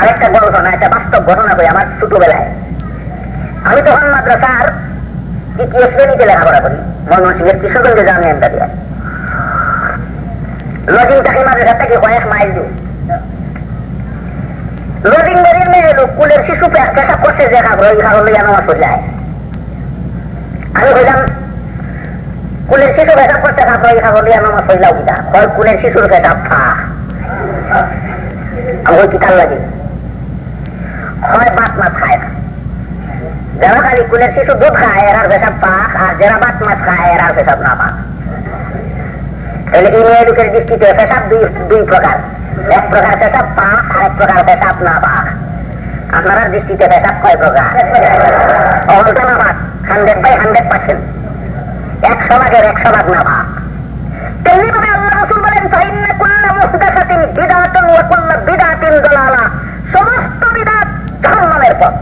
আরেকটা বড় ঘটনা, একটা বাস্তব ঘটনা করি আমার ছোটবেলায়। আমি তখন মাদ্রাসার তৃতীয় শ্রেণীতে লেখাপড়া করি ময়মনসিংহের কিশোরগঞ্জে জামি এমদাদিয়া লজিং থাকি মাদ্রাসা থেকে কয়েক মাইল দূর। লজিং বাড়ির মেয়ে কুলের শিশু পেশাব করছে যে খাবার ওই খাবার লইয়া নামাজ পড়লায় আমি বললাম কুলের শিশু লইয়া নামাজ কিনা কুলের শিশুর লাগে? বাত মাছ খায় না। যারা খালি কুলের শিশু দুধ খায় এরার পেশাব পাক, আর যারা বাত মাছ খায় এরার পেশাব না পাক। তাহলে এই মেয়ে লোকের দৃষ্টিতে পেশাব দুই দুই প্রকার। এক প্রকার পেশাব পাক, আর এক প্রকার পেশাব না পাক। দৃষ্টিতে পেশাব কয় প্রকার? না পাক, হান্ড্রেড বাই হান্ড্রেড পার্সেন্ট। একশো ভাগের একশো ভাগ না পাক। আল্লাহ বলেন দালালা। সমস্ত বিদাত জাহান্নামের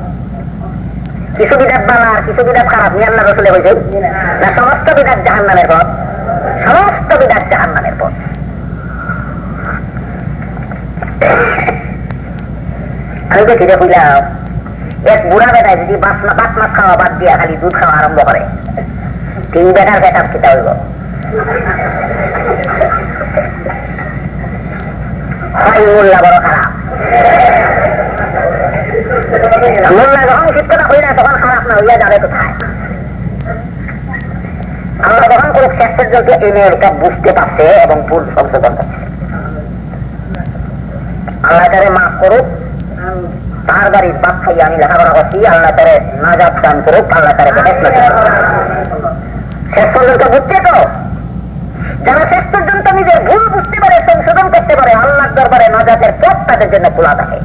কিছু বিদাত বালা কিছু বিদাত খারাপ, নিয়ে রসুলে হয়েছে না, সমস্ত বিদাত জাহান্নামের পথ। সমস্ত বিদাত জাহান্নামের পথ। আমি তো বুঝলাম এক বুড়া বেটায় যদি বাত মাছ খাওয়া বাদ দিয়া খালি দুধ খাওয়া আরম্ভ করে, তিন বেটার পেশাব খেতে হইব? হয় মোল্লা বড় খারাপ। না না আমরা যখন কোন শেষের জন্য এই মেয়েটা বুঝতে পারছে এবং ভুল সংশোধন করছে আল্লাহ তারে মাফ করুক, তার বাড়ির বাপ খাই আমি লেখাপড়া করছি, আল্লাহ তারে নাজাত দান করুক, আল্লাহ তারে শেষ পর্যন্ত বুঝছে তো? যারা শেষ পর্যন্ত নিজের ভুল বুঝতে পারে, সংশোধন করতে পারে, আল্লাহর দরবারে নাজাতের পথ তাদের জন্য খোলা থাকে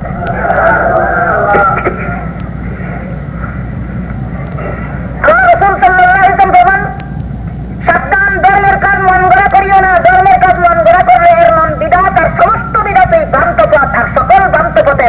সাবধান ধর্মের কাজ মন গড়া করিও না ধর্মের কাজ মন গড়া করলে এর মন বিদাত আর সমস্ত বিদাত এই ভ্রান্ত পথ আর সকল ভ্রান্ত পথের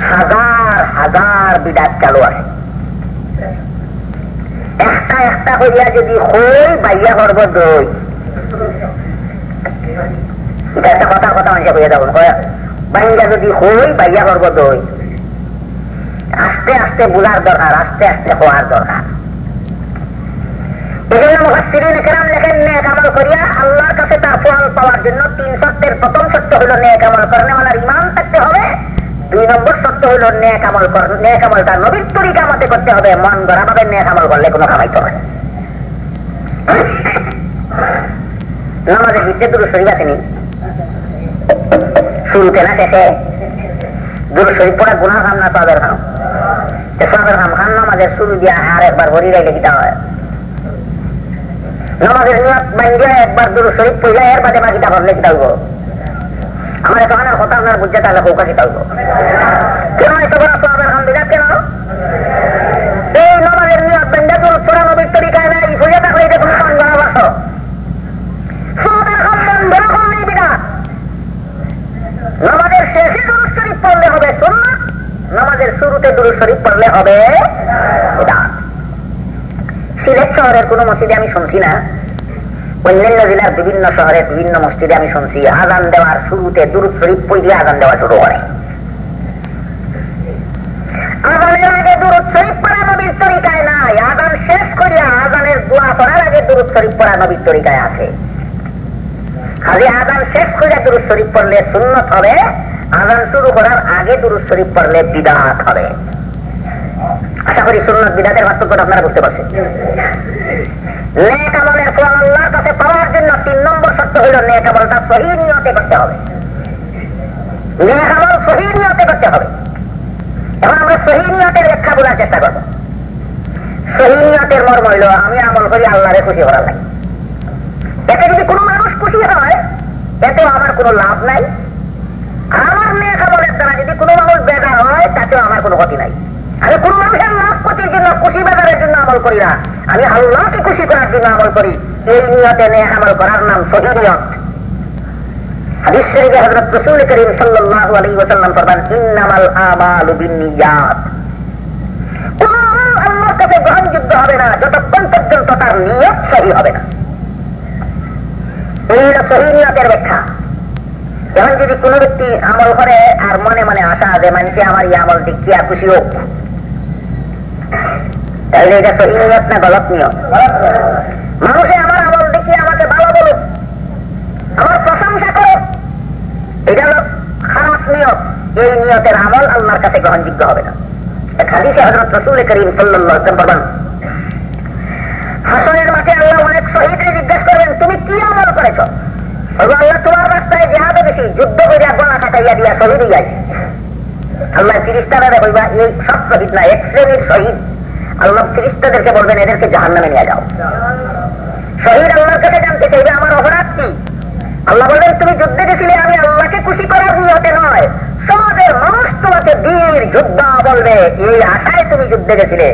হাজার হাজার বিদাত চালু আছে। একটা একটা করিয়া যদি হই, বাইয়া করব দই। আস্তে আস্তে দরকার, আস্তে আস্তে দরকার। লেখেন আল্লাহর কাছে তার ফল পাওয়ার জন্য তিন সত্যের প্রথম সত্য হলো নেক আমল। করনেওয়ালার ইমান থাকতে হবে দুই নম্বর সত্য হইল নেক আমল নেক আমলটা নবীর তরিকা মতে করতে হবে, মন গড়া ভাবে নেক আমল করলে কোনো নামাজের দুরু শরীফ আসেনি? শুরুতে না গুণা খাম না খাম খাম নামাজের আর একবার হয়? নামাজের একবার আমার কথা আপনার বুঝতে তাহলে কৌকা কিতা হইব। নামাজের শুরুতে শরীফ পড়লে হবে। শহরের কোন মসজিদে আমি শুনছি না। অন্যান্য জেলার বিভিন্ন শহরের বিভিন্ন মসজিদে আমি শুনছি। আজান দেওয়ার শুরুতে দুরু শরীফ পই দিয়ে আজান দেওয়া শুরু করে আজানের আগে আশা করি সুন্নত পাওয়ার জন্য তিন নম্বর সত্য হইল নেক সহি নিয়তে করতে হবে। নেক সহি নিয়তে করতে হবে। এখন আমরা সহি নিয়তের ব্যাখ্যা বোঝার চেষ্টা করব। সহি নিয়তের মর্ম হইল, আমি আমল করি আল্লাহরে খুশি করার লাগে। এতে যদি কোনো মানুষ খুশি হয়, এতেও আমার কোনো লাভ নাই। আমার নেক আমলের দ্বারা যদি কোনো মানুষ বেকার হয়, তাতেও আমার কোনো ক্ষতি নাই। আমি কোন মানুষের লাভ ক্ষতির জন্য, খুশি বাজারের জন্য আমল করি না। আমি আল্লাহকে খুশি করার জন্য আমল করি। এই নিয়তে নেক আমল করার নাম সহি নিয়ত কোন এই ব্যাখ্যা। কোন ব্যক্তি আমল করে আর মনে মনে আশা যে মানুষে আমার এই আমল দেখিয়া খুশি হোক? তাহলে এটা সহি নিয়ত না গলত নিয়ত? মানুষে আমার আমল দেখিয়ে আমাকে ভালো বলুক আমার প্রশংসা করুক এটা হলো খারাপ নিয়ত এই নিয়তের আমল আল্লাহর কাছে গ্রহণযোগ্য হবে না। হাদিসে হজরত রসুল করিম সাল্লাহ বলবেন হাসনের মাঠে আল্লাহ অনেক শহীদরে জিজ্ঞেস করবেন, তুমি কি আমল করেছ? আল্লাহ তোমার রাস্তায় জেহাদে বেশি, যুদ্ধ করিয়া গলা কাটাইয়া দিয়া শহীদ হইয়াছে আল্লাহ ফিরিস্তারা কইবা, এই সব শহীদ না, এক শ্রেণির শহীদ। আল্লাহ ফিরিস্তাদেরকে বলবেন, এদেরকে জাহান নামে নিয়ে যাও। শহীদ আল্লাহর কাছে জানতে চাইবে, আমার অপরাধ কি? আল্লাহ বলবেন, তুমি যুদ্ধে গেছিলে, আমি আল্লাহকে খুশি করার নিয়তে নয়। সমাজের মানুষ তোমাকে বীর যোদ্ধা বলবে। এই আশায় তুমি যুদ্ধে গেছিলে।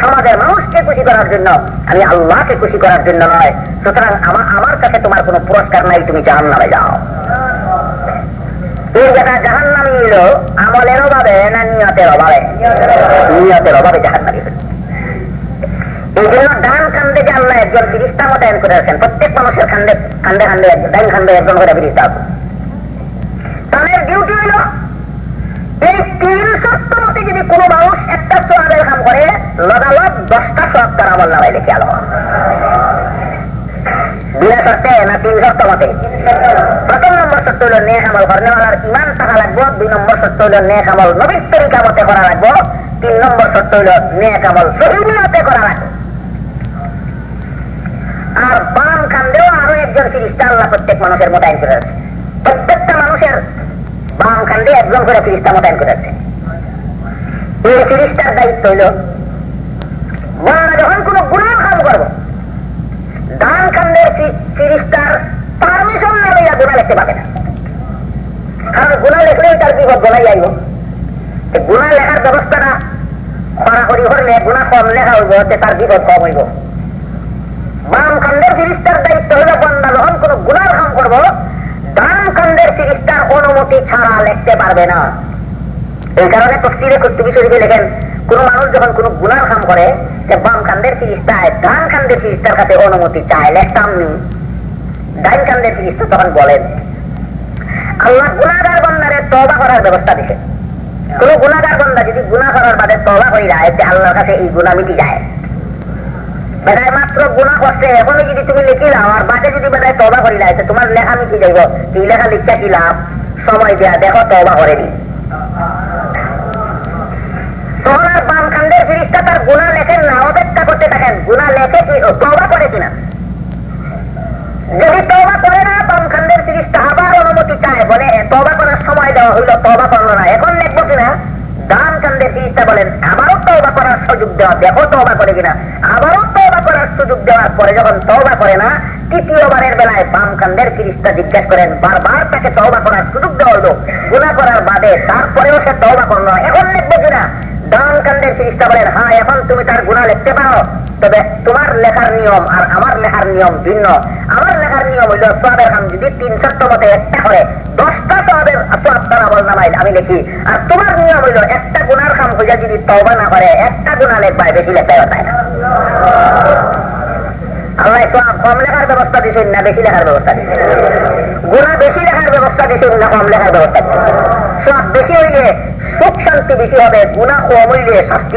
সমাজের মানুষকে খুশি করার জন্য, আমি আল্লাহকে খুশি করার জন্য নয়। সুতরাং আমার কাছে তোমার কোনো পুরস্কার নাই, তুমি জাহান নামে যাও। এই জায়গা জাহান নামি এলো আমলের অভাবে না নিয়তের অভাবে? নিয়তের অভাবে জাহান নামি এই জন্য ডান কান্দে যে আল্লাহ একজন ফিরিস্তা মোতায়েন করে আছেন, প্রত্যেক মানুষের কান্দে কান্দে কান্দে ডান কান্দে একজন করে ফিরিস্তা তাদের ডিউটি এই সত্য মতে যদি কোন মানুষ একটা সোয়াবের কাম করে, লগালগ দশটা সোয়াব তার আমল নামাই লিখে আলো। বিনা শর্তে না তিন শর্ত মতে। প্রথম নম্বর সত্য হইল নেক আমল কর্নেওয়ালার ইমান থাকা লাগবো। দুই নম্বর সত্য হইল নেক আমল নবীর তরিকা মতে করা লাগবো। তিন নম্বর সত্য হইল নেক আমল সহিনিয়তে করা লাগবে। আর বাম কান্দেও আরও একজন ফিরিস্তা আল্লাহ প্রত্যেক মানুষের মোতায়েন করে আছে প্রত্যেকটা মানুষের বাম কান্দে একজন করে ফিরিস্তা মোতায়েন করে আছে এই ফিরিস্তার দায়িত্ব হইল বন্ধা যখন কোন গুণার কাম করব ডান কান্দের ফিরিস্তার পারমিশন না লইয়া গুণা লিখতে পাবে না। কারণ গুণা লেখলেই তার বিপদ গোনাই আইব। গুণা লেখার ব্যবস্থাটা খরাখরি হলে গুণা কম লেখা হইব তার বিপদ কম হইব। বাম ফিরিস্তার দায়িত্ব হলো বন্দা যখন কোন গুণার কাম করব ডান কান্দের ফিরিস্তার অনুমতি ছাড়া লিখতে পারবে না। এই কারণে তফসিরে কর্তুবী শরীফে লেখেন, কোন মানুষ যখন কোন গুণার কাম করে বাম কান্দের ফিরিস্তায়, ডান কান্দের ফিরিস্তার কাছে অনুমতি চায়, লেখতাম নি। ডান কান্দের ফিরিস্তা তখন বলেন, আল্লাহ গুণাগার বন্দারে তবা করার ব্যবস্থা দিছে। কোন গুণাগার বন্দা যদি গুণা করার বাদে তবা করি যায় আল্লাহর কাছে এই গুণা মিটি যায়। বেটায় মাত্র গুণা করছে, এখনও যদি তুমি লিখি লাও আর বাদে যদি বেটায় তবা করি লাই তোমার লেখা মিটি যাইব। এই লেখা লিখা কি লাভ? সময় দেয়া দেখো তবা করেনি তখন আর বাম কান্দের ফিরিস্তা তার গুণা লেখেন না থাকেন গুণা লেখে কি তবা করে কিনা যদি তবা করে না কান্দের ফিরিস্তা আবার অনুমতি চায়, বলে তবা করার সময় দেওয়া হইল তবা করল না। এখন লিখব কিনা ডান কান্দের ফিরিস্তা বলেন আবারও তবা করার সুযোগ দেওয়া, দেখো তবা করে কিনা। আবারও তবা করার সুযোগ দেওয়ার পরে যখন তবা করে না, তৃতীয়বারের বেলায় বাম কান্দের জিজ্ঞাসা করেন, বারবার তাকে তবা করার সুযোগ দেওয়া হলো গুণা করার বাদে তারপরেও সে তবা করল এখন লিখব কিনা ডান কান্দের বলেন হ্যাঁ এখন তুমি তার গুণা লিখতে পারো। তবে তোমার লেখার নিয়ম আর আমার লেখার নিয়ম ভিন্ন। আমার লেখার নিয়ম হইল সোয়াবের খান যদি তিন সত্য মতে একটা করে, দশটা সোয়াবের সোয়াব তার আমল নামাইল আমি লিখি। আর তোমার নিয়ম হইল একটা গুণার খাম হইয়া যদি তবা না করে, একটা গুণা লেখবায়, বেশি লেখায় তাই না।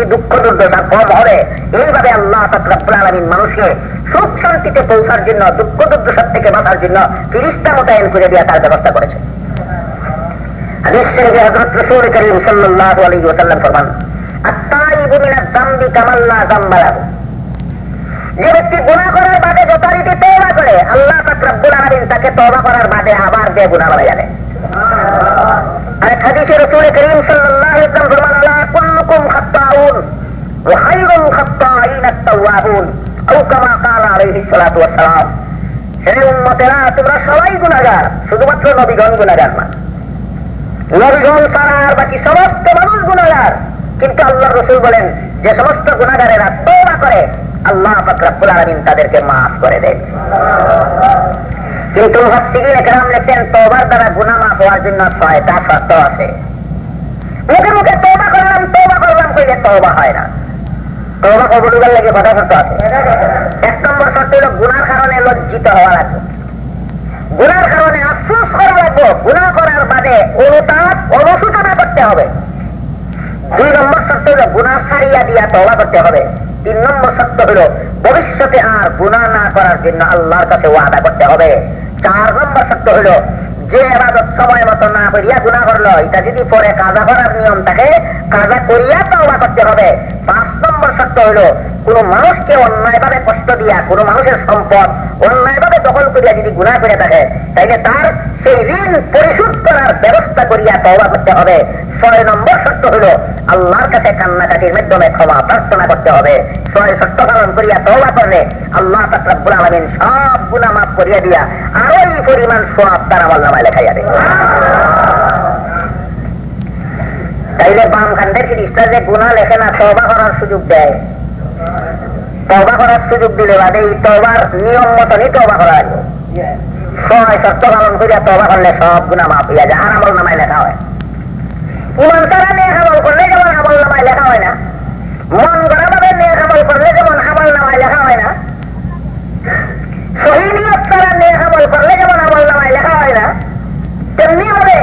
দুঃখ এইভাবে আল্লাহ আলমিন মানুষকে সুখ শান্তিতে পৌঁছার জন্য, দুঃখ, দুর্দশার থেকে বাঁচার জন্য ফিরিস্তা মোতায়েন করে দেওয়া তার ব্যবস্থা করেছে। আলী ওসাল্লাম ফরমান কামাল্লা জাম্বালাহু যে ব্যক্তি গুণা করার বাদে যথারীতি তৌবা করে। আল্লাহ তকরাবুল আলমিন তাকে তৌবা করার বাদে আবার যে গুণা বলা যাবে আর হাদিসে রসুল করিম তোমরা সবাই গুনাহগার শুধুমাত্র নবীগণ গুনাহগার না। নবীগণ বাকি সমস্ত মানুষ গুনাহগার কিন্তু আল্লাহ রসুল বলেন, যে সমস্ত গুণাগারেরা তৌবা করে আল্লাহ আলমিন তাদেরকে মাফ করে দেন। কিন্তু তওবার দ্বারা গুনাহ মাফ হওয়ার জন্য ছয়টা শর্ত আছে। মুখে মুখে তওবা করলাম তওবা করলাম কইলে তওবা হয় না। তওবা কবুলের লাগে কথা শর্ত আছে? এক নম্বর শর্ত হলো গুনার কারণে লজ্জিত হওয়া লাগবে। গুনার কারণে আফসোস করা লাগবে। গুনাহ করার বাদে অনুতাপ অনুসূচনা করতে হবে। দুই নম্বর শর্ত হলো গুনাহ সারিয়া দিয়া তওবা করতে হবে। তিন নম্বর শর্ত হলো, ভবিষ্যতে আর গুণা না করার জন্য আল্লাহর কাছে ওয়াদা করতে হবে। চার নম্বর শর্ত হলো যে এবাদত সময় মতো না করিয়া গুণা করল এটা যদি পরে কাজা করার নিয়ম থাকে, কাজা করিয়া তওবা করতে হবে। পাঁচ নম্বর শর্ত হলো, কোন মানুষকে অন্যায়ভাবে কষ্ট দিয়া, কোন মানুষের সম্পদ অন্যায়ভাবে দখল করিয়া যদি গুণা করে থাকে, তাইলে তার সেই ঋণ পরিশোধ করার ব্যবস্থা করিয়া তওবা করতে হবে। ছয় নম্বর শর্ত হলো, আল্লাহর কাছে কান্নাকাটির মাধ্যমে ক্ষমা প্রার্থনা করতে হবে। ছয় শর্ত পালন করিয়া তওবা করলে আল্লাহ তাকরাবুল আলমিন সব গুণা মাফ করিয়া দিয়া আরও এই পরিমাণ সব তার আমার লেখাইয়া দেবে তাইলে বাম খান্ডের যে গুণা লেখে না তবা করার সুযোগ দেয়। তবা করার সুযোগ দিলে বাদে এই তবার নিয়ম মতনই তবা করা পালন করিয়া তবা করলে সব গুণা মাফ হইয়া যায়, আর আমল নামায় লেখা হয়। ইমান ছাড়া নিয়ে আমল করলে যেমন আমল নামায় লেখা হয় না, মন গড়া ভাবে নিয়ে আমল করলে যেমন আমল নামায় লেখা হয় না আমল নামায় লেখা হয় না তেমনি হবে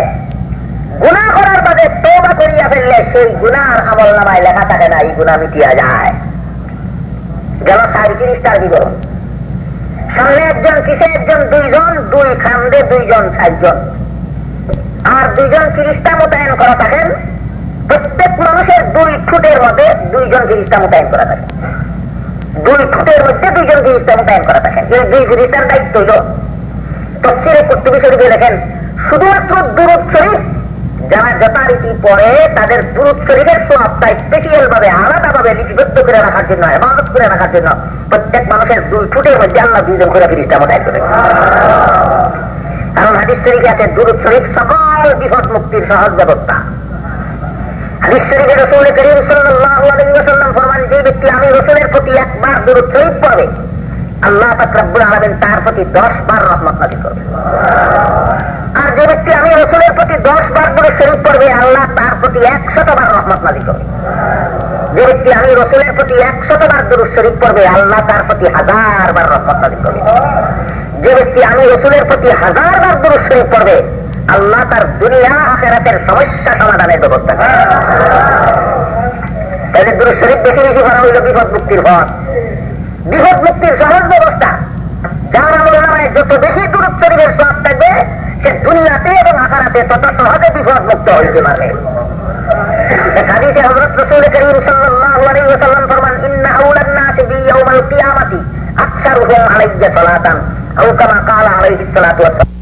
গুণা করার বাদে তোবা করিয়া ফেললে সেই গুনার আমল নামায় লেখা থাকে না, এই গুণা মিটিয়া যায়। গেল সাঁত্রিশটার বিবরণ। সামনে একজন কিসে একজন দুইজন দুই খান্দে দুইজন চারজন আর দুইজন ফিরিস্তা মোতায়েন করা থাকেন, প্রত্যেক মানুষের দুই ফুটের মধ্যে দুইজন ফিরিস্তা মোতায়েন করা থাকে। দুই মধ্যে দুইজন ফিরিস্তা মোতায়েন করা থাকেন এই দুই ফিরিস্তার দায়িত্ব হল তফসিরে শরীফে দেখেন শুধুমাত্র দূরত শরীফ, যারা যথারীতি পড়ে, তাদের দূরত শরীফের সবটা স্পেশাল ভাবে আলাদা ভাবে লিপিবদ্ধ করে রাখার জন্য, হেফাজত করে রাখার জন্য প্রত্যেক মানুষের দুই ফুটের মধ্যে আল্লাহ দুইজন করে ফিরিস্তা মোতায়েন করে কারণ হাদিস শরীফে আছে দূরত শরীফ সকল বিপদ মুক্তির সহজ ব্যবস্থা। যে ব্যক্তি আমি রসুলের প্রতি শরীফ পড়বে, আল্লাহ তার প্রতি 10 বার রহমত নাযিল করবে। আমি রসুলের প্রতি 10 বার দূরত শরীফ পড়বে, আল্লাহ তার প্রতি 100 বার রহমত নাযিল করবে। যে ব্যক্তি আমি রসুলের প্রতি 100 বার দূরত শরীফ পড়বে, আল্লাহ তার প্রতি হাজার বার রহমত রসুলের প্রতি হাজার বার শরীফ পড়বে আল্লাহ তার দুনিয়া আখেরাতের সমস্যা সমাধানের ব্যবস্থা করে। তাহলে দূর শরীফ বেশি বেশি করা হইল বিপদ মুক্তির পথ। বিপদ মুক্তির সহজ ব্যবস্থা। যার আমল নামায় যত বেশি দূর শরীরের সব থাকবে, সে দুনিয়াতে এবং আখারাতে তত সহজে বিপদ মুক্ত হইতে পারবে। হাদিসে হযরত রাসূল করিম সাল্লাল্লাহু আলাইহি ওয়াসাল্লাম ফরমান, ইন্না আউলান নাসি বি ইয়াউমিল কিয়ামাতি, আকসারুহুম আলাইয়া সালাতান সালাতু ওয়াস